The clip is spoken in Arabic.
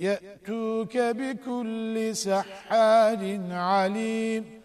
يأتوك بكل سحار عليم.